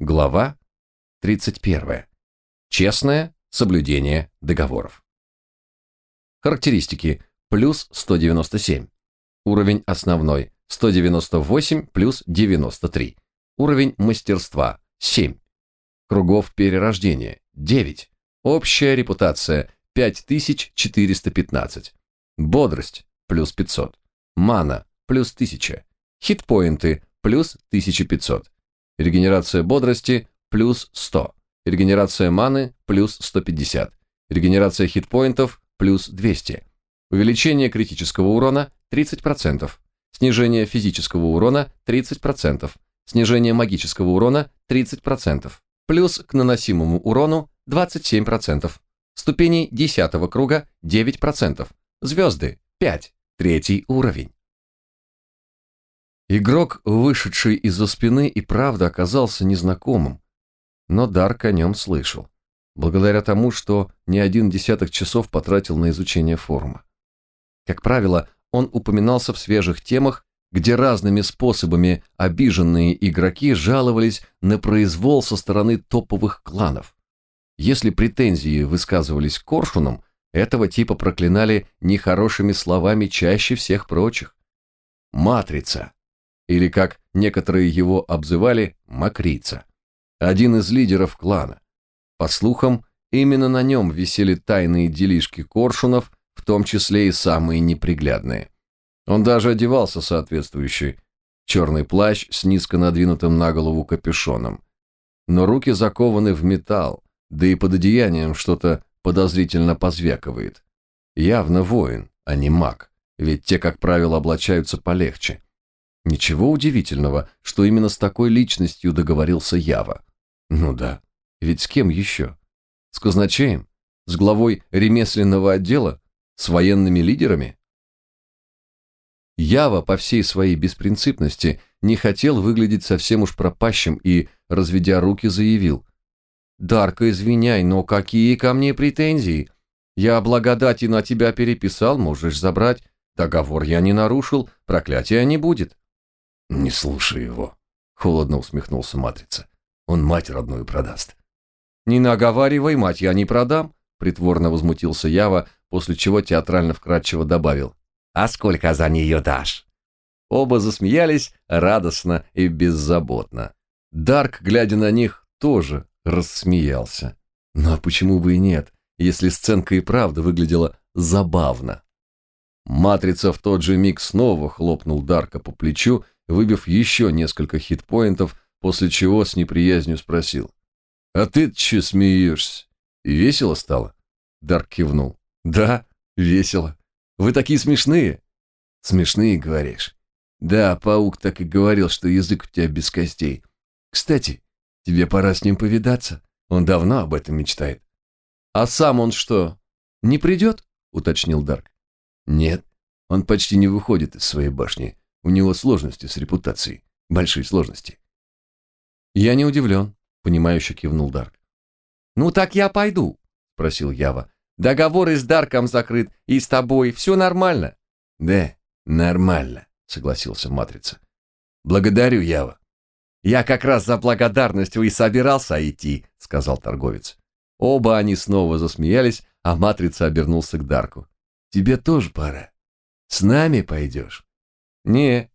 Глава 31. Честное соблюдение договоров. Характеристики. Плюс 197. Уровень основной. 198 плюс 93. Уровень мастерства. 7. Кругов перерождения. 9. Общая репутация. 5415. Бодрость. Плюс 500. Мана. Плюс 1000. Хитпоинты. Плюс 1500. Регенерация бодрости плюс 100. Регенерация маны плюс 150. Регенерация хитпоинтов плюс 200. Увеличение критического урона 30%. Снижение физического урона 30%. Снижение магического урона 30%. Плюс к наносимому урону 27%. Ступени 10 круга 9%. Звезды 5. Третий уровень. Игрок, вышедший из-за спины, и правда оказался незнакомым, но Дарк о нем слышал, благодаря тому, что не один десяток часов потратил на изучение форума. Как правило, он упоминался в свежих темах, где разными способами обиженные игроки жаловались на произвол со стороны топовых кланов. Если претензии высказывались Коршуном, этого типа проклинали нехорошими словами чаще всех прочих. «Матрица», или, как некоторые его обзывали, Макрица. Один из лидеров клана. По слухам, именно на нем висели тайные делишки коршунов, в том числе и самые неприглядные. Он даже одевался соответствующий. Черный плащ с низко надвинутым на голову капюшоном. Но руки закованы в металл, да и под одеянием что-то подозрительно позвякивает. Явно воин, а не маг, ведь те, как правило, облачаются полегче. Ничего удивительного, что именно с такой личностью договорился Ява. Ну да, ведь с кем еще? С казначеем? С главой ремесленного отдела? С военными лидерами? Ява по всей своей беспринципности не хотел выглядеть совсем уж пропащим и, разведя руки, заявил. «Дарка, извиняй, но какие ко мне претензии? Я благодати на тебя переписал, можешь забрать. Договор я не нарушил, проклятия не будет». «Не слушай его», — холодно усмехнулся Матрица. «Он мать родную продаст». «Не наговаривай, мать я не продам», — притворно возмутился Ява, после чего театрально вкратчиво добавил. «А сколько за нее дашь?» Оба засмеялись радостно и беззаботно. Дарк, глядя на них, тоже рассмеялся. Ну а почему бы и нет, если сценка и правда выглядела забавно? Матрица в тот же миг снова хлопнул Дарка по плечу выбив еще несколько хитпоинтов, после чего с неприязнью спросил. «А ты че смеешься? И весело стало?» Дарк кивнул. «Да, весело. Вы такие смешные». «Смешные, говоришь?» «Да, паук так и говорил, что язык у тебя без костей. Кстати, тебе пора с ним повидаться. Он давно об этом мечтает». «А сам он что, не придет?» — уточнил Дарк. «Нет, он почти не выходит из своей башни. У него сложности с репутацией. Большие сложности. Я не удивлен, понимающе кивнул Дарк. Ну так я пойду, спросил Ява. Договор и с Дарком закрыт, и с тобой все нормально. Да, нормально, согласился Матрица. Благодарю, Ява. Я как раз за благодарностью и собирался идти, сказал торговец. Оба они снова засмеялись, а Матрица обернулся к Дарку. Тебе тоже пора. С нами пойдешь. «Не,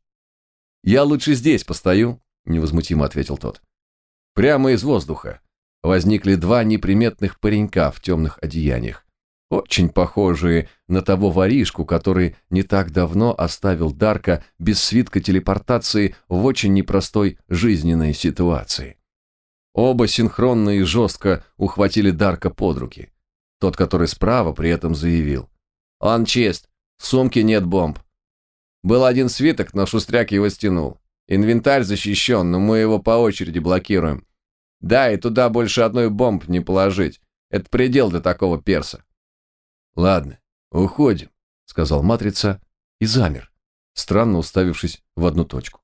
я лучше здесь постою», — невозмутимо ответил тот. Прямо из воздуха возникли два неприметных паренька в темных одеяниях, очень похожие на того воришку, который не так давно оставил Дарка без свитка телепортации в очень непростой жизненной ситуации. Оба синхронно и жестко ухватили Дарка под руки. Тот, который справа, при этом заявил. «Он чист, в сумке нет бомб, был один свиток, но Шустряк его стянул. Инвентарь защищен, но мы его по очереди блокируем. Да, и туда больше одной бомб не положить. Это предел для такого перса. Ладно, уходим, сказал Матрица и замер, странно уставившись в одну точку.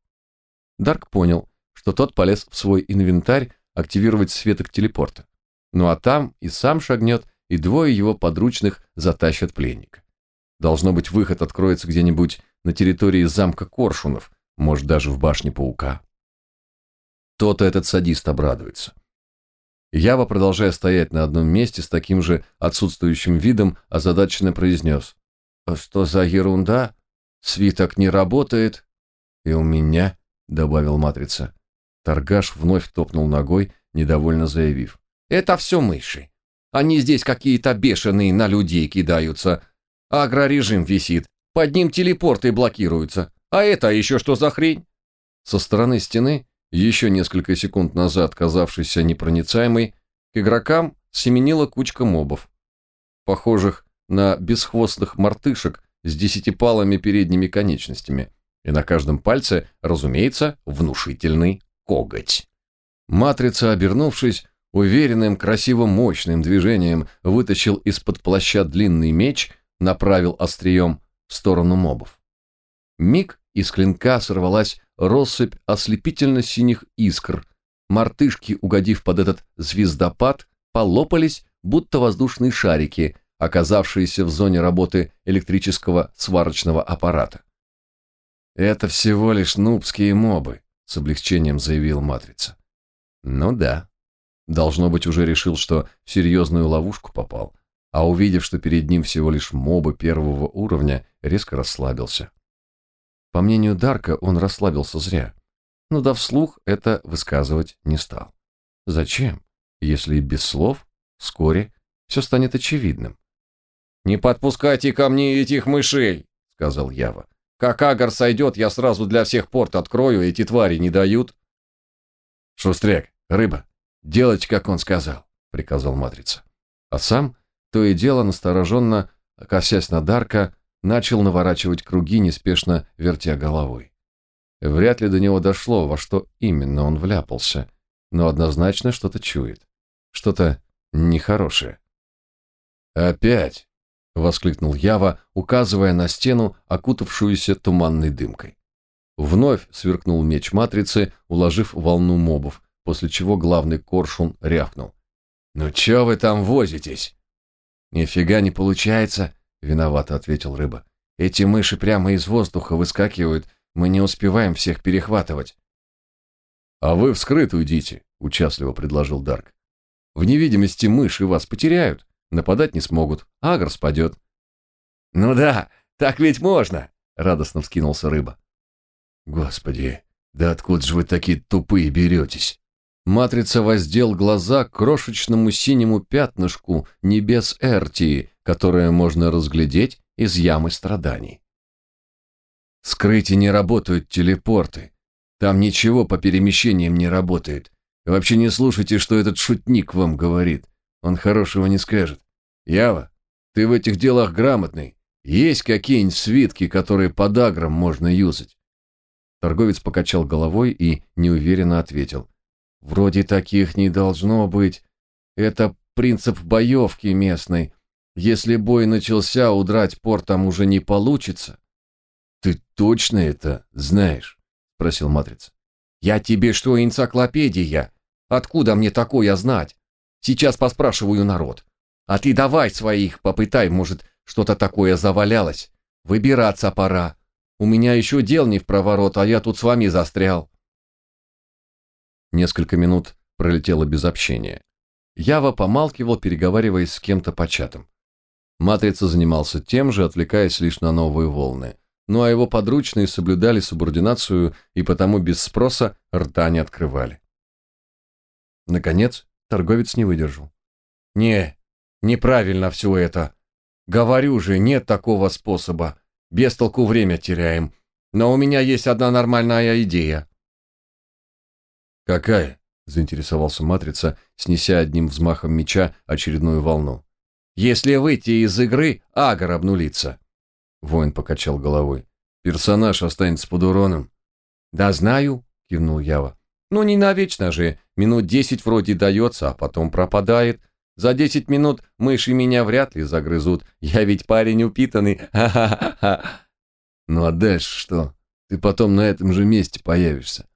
Дарк понял, что тот полез в свой инвентарь активировать светок телепорта. Ну а там и сам шагнет, и двое его подручных затащат пленника. Должно быть, выход откроется где-нибудь на территории замка Коршунов, может, даже в башне Паука. То-то этот садист обрадуется. Ява, продолжая стоять на одном месте с таким же отсутствующим видом, озадаченно произнес. «А «Что за ерунда? Свиток не работает». «И у меня», — добавил Матрица. Торгаш вновь топнул ногой, недовольно заявив. «Это все мыши. Они здесь какие-то бешеные на людей кидаются. Агрорежим висит. Под ним телепорты блокируются. А это еще что за хрень?» Со стороны стены еще несколько секунд назад казавшийся непроницаемой, к игрокам семенила кучка мобов, похожих на бесхвостных мартышек с десятипалыми передними конечностями, и на каждом пальце, разумеется, внушительный коготь. Матрица, обернувшись, уверенным, красивым, мощным движением вытащил из-под плаща длинный меч, направил острием в сторону мобов. Миг из клинка сорвалась россыпь ослепительно-синих искр. Мартышки, угодив под этот звездопад, полопались, будто воздушные шарики, оказавшиеся в зоне работы электрического сварочного аппарата. «Это всего лишь нубские мобы», — с облегчением заявил Матрица. «Ну да». Должно быть, уже решил, что в серьезную ловушку попал, а увидев, что перед ним всего лишь мобы первого уровня, резко расслабился. По мнению Дарка, он расслабился зря, но дав вслух это высказывать не стал. Зачем, если и без слов вскоре все станет очевидным? «Не подпускайте ко мне этих мышей!» — сказал Ява. «Как агар сойдет, я сразу для всех порт открою, эти твари не дают». «Шустряк, рыба, делать, как он сказал», — приказал Матрица. А сам, то и дело настороженно, косясь на Дарка, начал наворачивать круги, неспешно вертя головой. Вряд ли до него дошло, во что именно он вляпался, но однозначно что-то чует. Что-то нехорошее. «Опять!» — воскликнул Ява, указывая на стену, окутавшуюся туманной дымкой. Вновь сверкнул меч матрицы, уложив волну мобов, после чего главный коршун рявкнул. «Ну чё вы там возитесь?» «Нифига не получается», Виновато ответил рыба. Эти мыши прямо из воздуха выскакивают, мы не успеваем всех перехватывать. А вы вскрыт уйдите, участливо предложил Дарк. В невидимости мыши вас потеряют, нападать не смогут, агр спадет. Ну да, так ведь можно, радостно вскинулся рыба. Господи, да откуда же вы такие тупые беретесь? Матрица воздел глаза к крошечному синему пятнышку небес Эртии, которое можно разглядеть из ямы страданий. Скрыть не работают телепорты. Там ничего по перемещениям не работает. Вообще не слушайте, что этот шутник вам говорит. Он хорошего не скажет. Ява, ты в этих делах грамотный. Есть какие-нибудь свитки, которые под агром можно юзать? Торговец покачал головой и неуверенно ответил. Вроде таких не должно быть. Это принцип боевки местной. Если бой начался, удрать портом уже не получится. Ты точно это знаешь? спросил Матрица. Я тебе что, энциклопедия? Откуда мне такое знать? Сейчас поспрашиваю народ. А ты давай своих попытай, может, что-то такое завалялось. Выбираться пора. У меня еще дел не в проворот, а я тут с вами застрял. Несколько минут пролетело без общения. Ява помалкивал, переговариваясь с кем-то по чатам. Матрица занимался тем же, отвлекаясь лишь на новые волны. Ну а его подручные соблюдали субординацию и потому без спроса рта не открывали. Наконец, торговец не выдержал. «Не, неправильно все это. Говорю же, нет такого способа. Без толку время теряем. Но у меня есть одна нормальная идея». «Какая?» – заинтересовался Матрица, снеся одним взмахом меча очередную волну. Если выйти из игры, Агар обнулится. Воин покачал головой. Персонаж останется под уроном. Да знаю, кивнул Ява. Ну не навечно же. Минут десять вроде дается, а потом пропадает. За десять минут мыши меня вряд ли загрызут. Я ведь парень упитанный. Ха-ха-ха. Ну а дальше что? Ты потом на этом же месте появишься.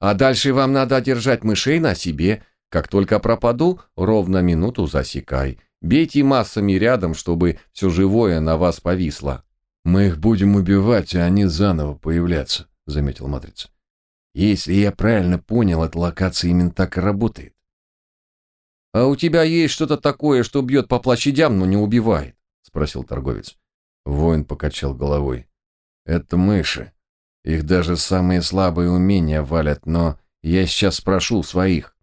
А дальше вам надо держать мышей на себе. Как только пропаду, ровно минуту засекай. Бейте массами рядом, чтобы все живое на вас повисло. Мы их будем убивать, а они заново появляться, заметил Матрица. Если я правильно понял, эта локация именно так и работает. «А у тебя есть что-то такое, что бьет по площадям, но не убивает?» — спросил торговец. Воин покачал головой. «Это мыши. Их даже самые слабые умения валят, но я сейчас спрошу своих».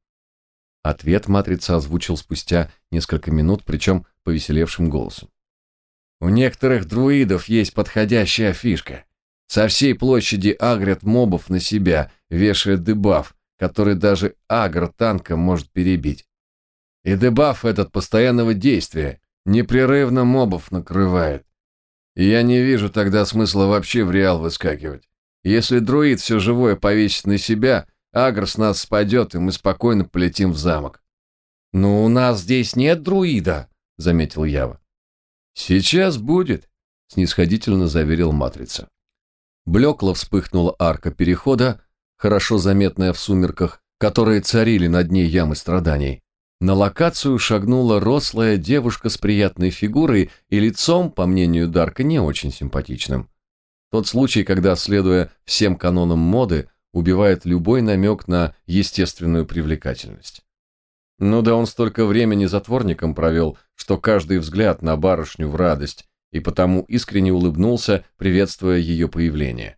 Ответ матрица озвучил спустя несколько минут, причем повеселевшим голосом. «У некоторых друидов есть подходящая фишка. Со всей площади агрят мобов на себя, вешая дебаф, который даже агр танка может перебить. И дебаф этот постоянного действия непрерывно мобов накрывает. И я не вижу тогда смысла вообще в реал выскакивать. Если друид все живое повесит на себя, агр с нас спадет, и мы спокойно полетим в замок. «Но у нас здесь нет друида», — заметил Ява. «Сейчас будет», — снисходительно заверил Матрица. Блекло вспыхнула арка перехода, хорошо заметная в сумерках, которые царили на дне ямы страданий. На локацию шагнула рослая девушка с приятной фигурой и лицом, по мнению Дарка, не очень симпатичным. Тот случай, когда, следуя всем канонам моды, убивает любой намек на естественную привлекательность. Ну да он столько времени затворником провел, что каждый взгляд на барышню в радость, и потому искренне улыбнулся, приветствуя ее появление.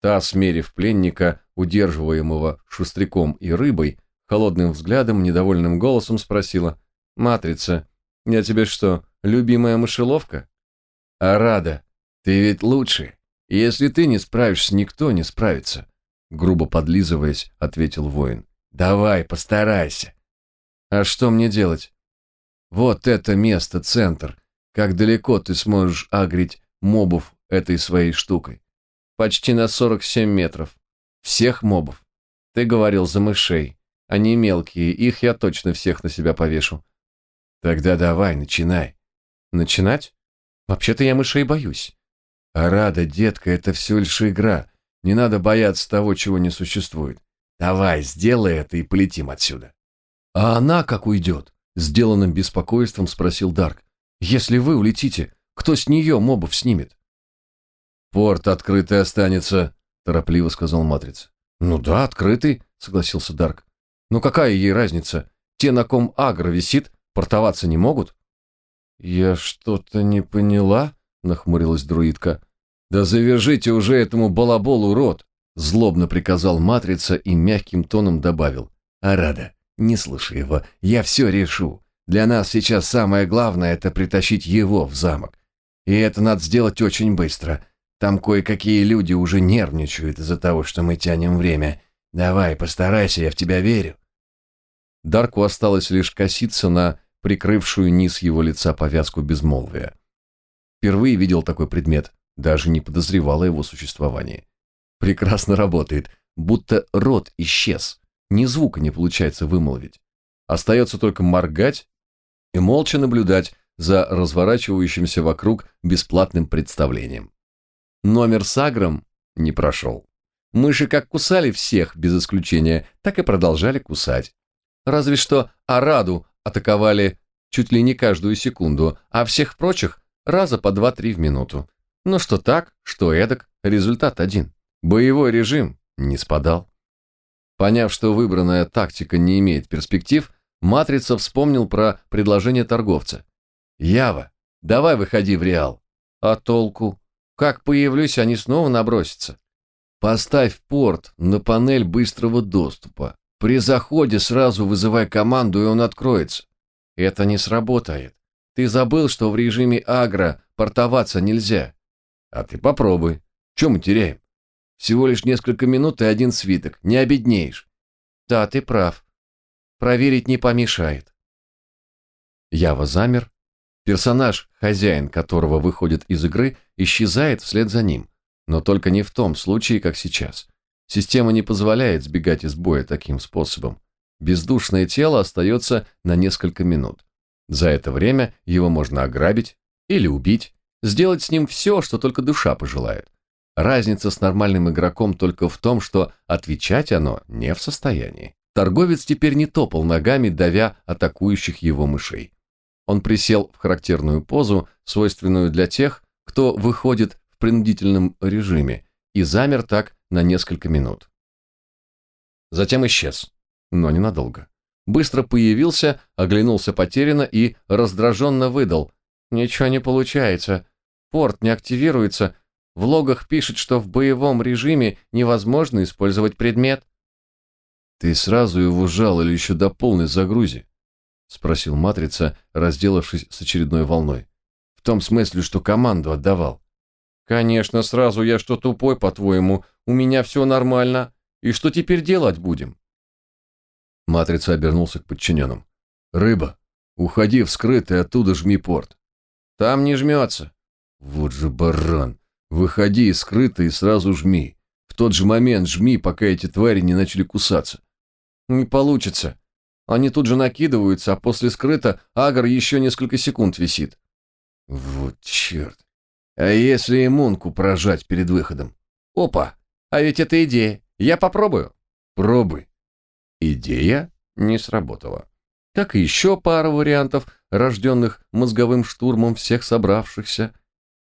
Та, смерив пленника, удерживаемого шустряком и рыбой, холодным взглядом, недовольным голосом спросила. «Матрица, я тебе что, любимая мышеловка?» «А рада, ты ведь лучше. Если ты не справишься, никто не справится», грубо подлизываясь, ответил воин. «Давай, постарайся». «А что мне делать?» «Вот это место, центр. Как далеко ты сможешь агрить мобов этой своей штукой?» «Почти на 47 метров. Всех мобов. Ты говорил за мышей. Они мелкие, их я точно всех на себя повешу. Тогда давай, начинай. Начинать? Вообще-то я мышей боюсь. А рада, детка, это всего лишь игра. Не надо бояться того, чего не существует. Давай, сделай это и полетим отсюда. А она как уйдет? Сделанным беспокойством спросил Дарк. Если вы улетите, кто с нее мобов снимет? Порт открытый останется, торопливо сказал Матрица. Ну да, открытый, согласился Дарк. Ну какая ей разница? Те, на ком агро висит, портоваться не могут? Я что-то не поняла, нахмурилась друидка. Да завяжите уже этому балаболу рот, злобно приказал матрица и мягким тоном добавил. Арада, не слушай его, я все решу. Для нас сейчас самое главное это притащить его в замок. И это надо сделать очень быстро. Там кое-какие люди уже нервничают из-за того, что мы тянем время. Давай, постарайся, я в тебя верю. Дарку осталось лишь коситься на прикрывшую низ его лица повязку безмолвия. Впервые видел такой предмет, даже не подозревал о его существовании. Прекрасно работает, будто рот исчез, ни звука не получается вымолвить. Остается только моргать и молча наблюдать за разворачивающимся вокруг бесплатным представлением. Номер с агром не прошел. Мыши как кусали всех, без исключения, так и продолжали кусать. Разве что Араду атаковали чуть ли не каждую секунду, а всех прочих раза по два-три в минуту. Но что так, что эдак, результат один. Боевой режим не спадал. Поняв, что выбранная тактика не имеет перспектив, Матрица вспомнил про предложение торговца. «Ява, давай выходи в Реал». «А толку? Как появлюсь, они снова набросятся». «Поставь порт на панель быстрого доступа. При заходе сразу вызывай команду, и он откроется. Это не сработает. Ты забыл, что в режиме агро портоваться нельзя. А ты попробуй. Чем мы теряем? Всего лишь несколько минут и один свиток. Не обеднеешь. Да, ты прав. Проверить не помешает. Ява замер. Персонаж, хозяин которого выходит из игры, исчезает вслед за ним. Но только не в том случае, как сейчас. Система не позволяет сбегать из боя таким способом. Бездушное тело остается на несколько минут. За это время его можно ограбить или убить, сделать с ним все, что только душа пожелает. Разница с нормальным игроком только в том, что отвечать оно не в состоянии. Торговец теперь не топал ногами, давя атакующих его мышей. Он присел в характерную позу, свойственную для тех, кто выходит в принудительном режиме, и замер так на несколько минут. Затем исчез, но ненадолго. Быстро появился, оглянулся потерянно и раздраженно выдал. «Ничего не получается. Порт не активируется. В логах пишет, что в боевом режиме невозможно использовать предмет». «Ты сразу его жал или еще до полной загрузи?» — спросил Матрица, разделавшись с очередной волной. «В том смысле, что команду отдавал». «Конечно, сразу я что тупой, по-твоему. У меня все нормально. И что теперь делать будем?» Матрица обернулся к подчиненным. «Рыба, уходи в скрытый, оттуда жми порт». «Там не жмется». «Вот же баран! Выходи из скрытой и сразу жми. В тот же момент жми, пока эти твари не начали кусаться». «Не получится. Они тут же накидываются, а после скрыта агр еще несколько секунд висит». «Вот черт! А если иммунку прожать перед выходом?» «Опа! А ведь это идея. Я попробую». «Пробуй». Идея не сработала. Как и еще пара вариантов, рожденных мозговым штурмом всех собравшихся.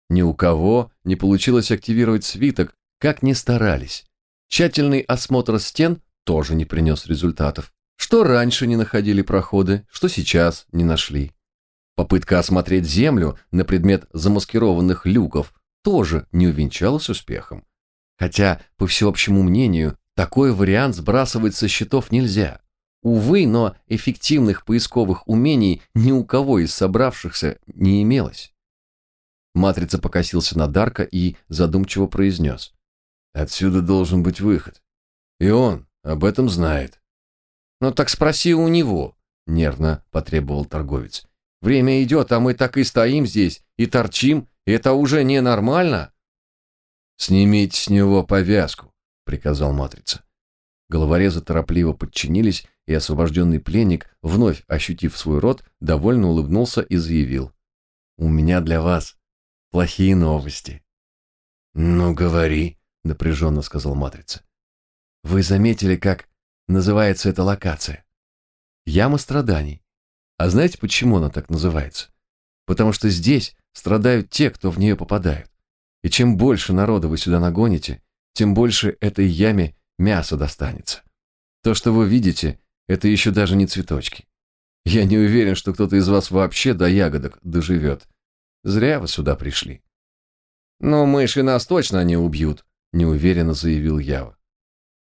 Ни у кого не получилось активировать свиток, как ни старались. Тщательный осмотр стен тоже не принес результатов. Что раньше не находили проходы, что сейчас не нашли. Попытка осмотреть землю на предмет замаскированных люков тоже не увенчалась успехом. Хотя, по всеобщему мнению, такой вариант сбрасывать со счетов нельзя. Увы, но эффективных поисковых умений ни у кого из собравшихся не имелось. Матрица покосился на Дарка и задумчиво произнес. «Отсюда должен быть выход. И он об этом знает». «Ну так спроси у него», — нервно потребовал торговец. «Время идет, а мы так и стоим здесь и торчим. Это уже ненормально». «Снимите с него повязку», приказал Матрица. Головорезы торопливо подчинились, и освобожденный пленник, вновь ощутив свой рот, довольно улыбнулся и заявил. «У меня для вас плохие новости». «Ну, говори», — напряженно сказал Матрица. «Вы заметили, как называется эта локация? Яма страданий. А знаете, почему она так называется? Потому что здесь страдают те, кто в нее попадают. И чем больше народа вы сюда нагоните, тем больше этой яме мяса достанется. То, что вы видите, это еще даже не цветочки. Я не уверен, что кто-то из вас вообще до ягодок доживет. Зря вы сюда пришли. Но мыши нас точно не убьют, неуверенно заявил Ява.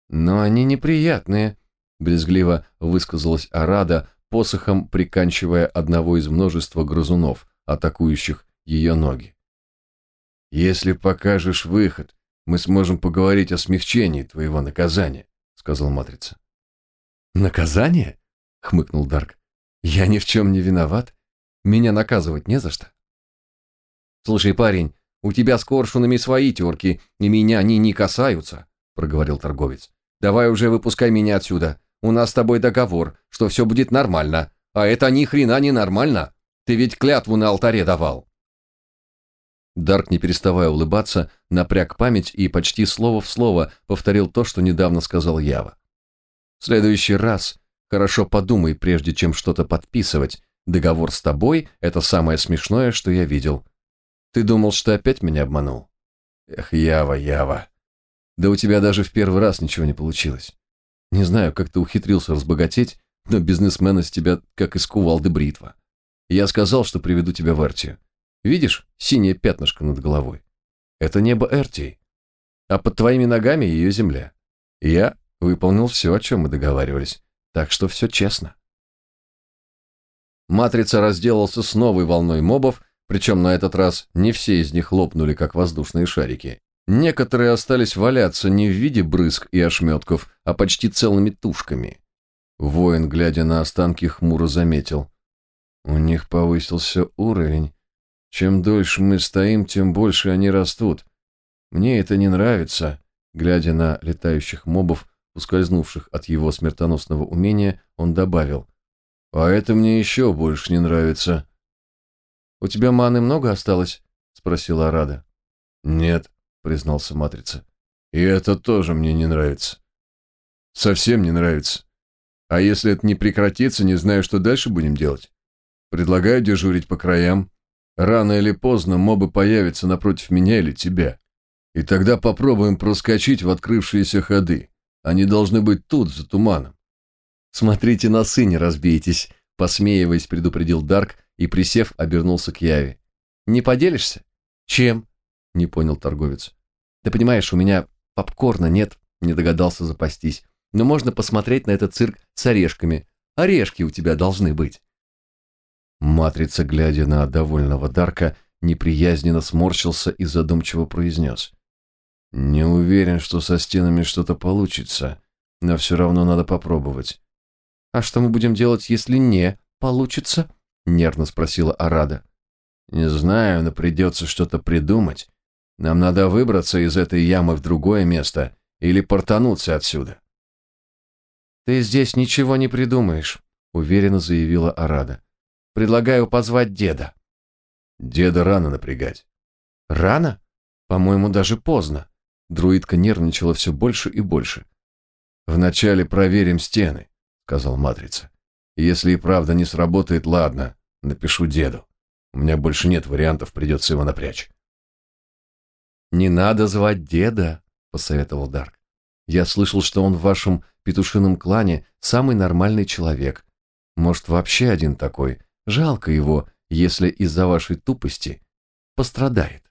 Но они неприятные, брезгливо высказалась Арада, посохом приканчивая одного из множества грызунов, атакующих ее ноги. Если покажешь выход, мы сможем поговорить о смягчении твоего наказания», — сказал Матрица. «Наказание?» — хмыкнул Дарк. «Я ни в чем не виноват. Меня наказывать не за что». «Слушай, парень, у тебя с коршунами свои терки, и меня они не касаются», — проговорил торговец. «Давай уже выпускай меня отсюда. У нас с тобой договор, что все будет нормально. А это ни хрена не нормально. Ты ведь клятву на алтаре давал». Дарк, не переставая улыбаться, напряг память и почти слово в слово повторил то, что недавно сказал Ява. «В следующий раз хорошо подумай, прежде чем что-то подписывать. Договор с тобой – это самое смешное, что я видел. Ты думал, что опять меня обманул? Эх, Ява, Ява. Да у тебя даже в первый раз ничего не получилось. Не знаю, как ты ухитрился разбогатеть, но бизнесмен из тебя как из кувалды бритва. Я сказал, что приведу тебя в Артию. Видишь синее пятнышко над головой? Это небо Эртии. А под твоими ногами ее земля. Я выполнил все, о чем мы договаривались. Так что все честно. Матрица разделался с новой волной мобов, причем на этот раз не все из них лопнули, как воздушные шарики. Некоторые остались валяться не в виде брызг и ошметков, а почти целыми тушками. Воин, глядя на останки, хмуро заметил. У них повысился уровень, чем дольше мы стоим, тем больше они растут. Мне это не нравится. Глядя на летающих мобов, ускользнувших от его смертоносного умения, он добавил. А это мне еще больше не нравится. У тебя маны много осталось? Спросила Арада. Нет, признался Матрица. И это тоже мне не нравится. Совсем не нравится. А если это не прекратится, не знаю, что дальше будем делать. Предлагаю дежурить по краям, Рано или поздно мобы появятся напротив меня или тебя. И тогда попробуем проскочить в открывшиеся ходы. Они должны быть тут, за туманом. Смотрите, носы не разбейтесь, посмеиваясь, предупредил Дарк и, присев, обернулся к Яве. Не поделишься? Чем? Не понял торговец. Ты понимаешь, у меня попкорна нет, не догадался запастись. Но можно посмотреть на этот цирк с орешками. Орешки у тебя должны быть. Матрица, глядя на довольного Дарка, неприязненно сморщился и задумчиво произнес. «Не уверен, что со стенами что-то получится, но все равно надо попробовать». «А что мы будем делать, если не получится?» — нервно спросила Арада. «Не знаю, но придется что-то придумать. Нам надо выбраться из этой ямы в другое место или портануться отсюда». «Ты здесь ничего не придумаешь», — уверенно заявила Арада. «Предлагаю позвать деда». «Деда рано напрягать». «Рано? По-моему, даже поздно». Друидка нервничала все больше и больше. «Вначале проверим стены», — сказал Матрица. «Если и правда не сработает, ладно, напишу деду. У меня больше нет вариантов, придется его напрячь». «Не надо звать деда», — посоветовал Дарк. «Я слышал, что он в вашем петушином клане самый нормальный человек. Может, вообще один такой. Жалко его, если из-за вашей тупости пострадает».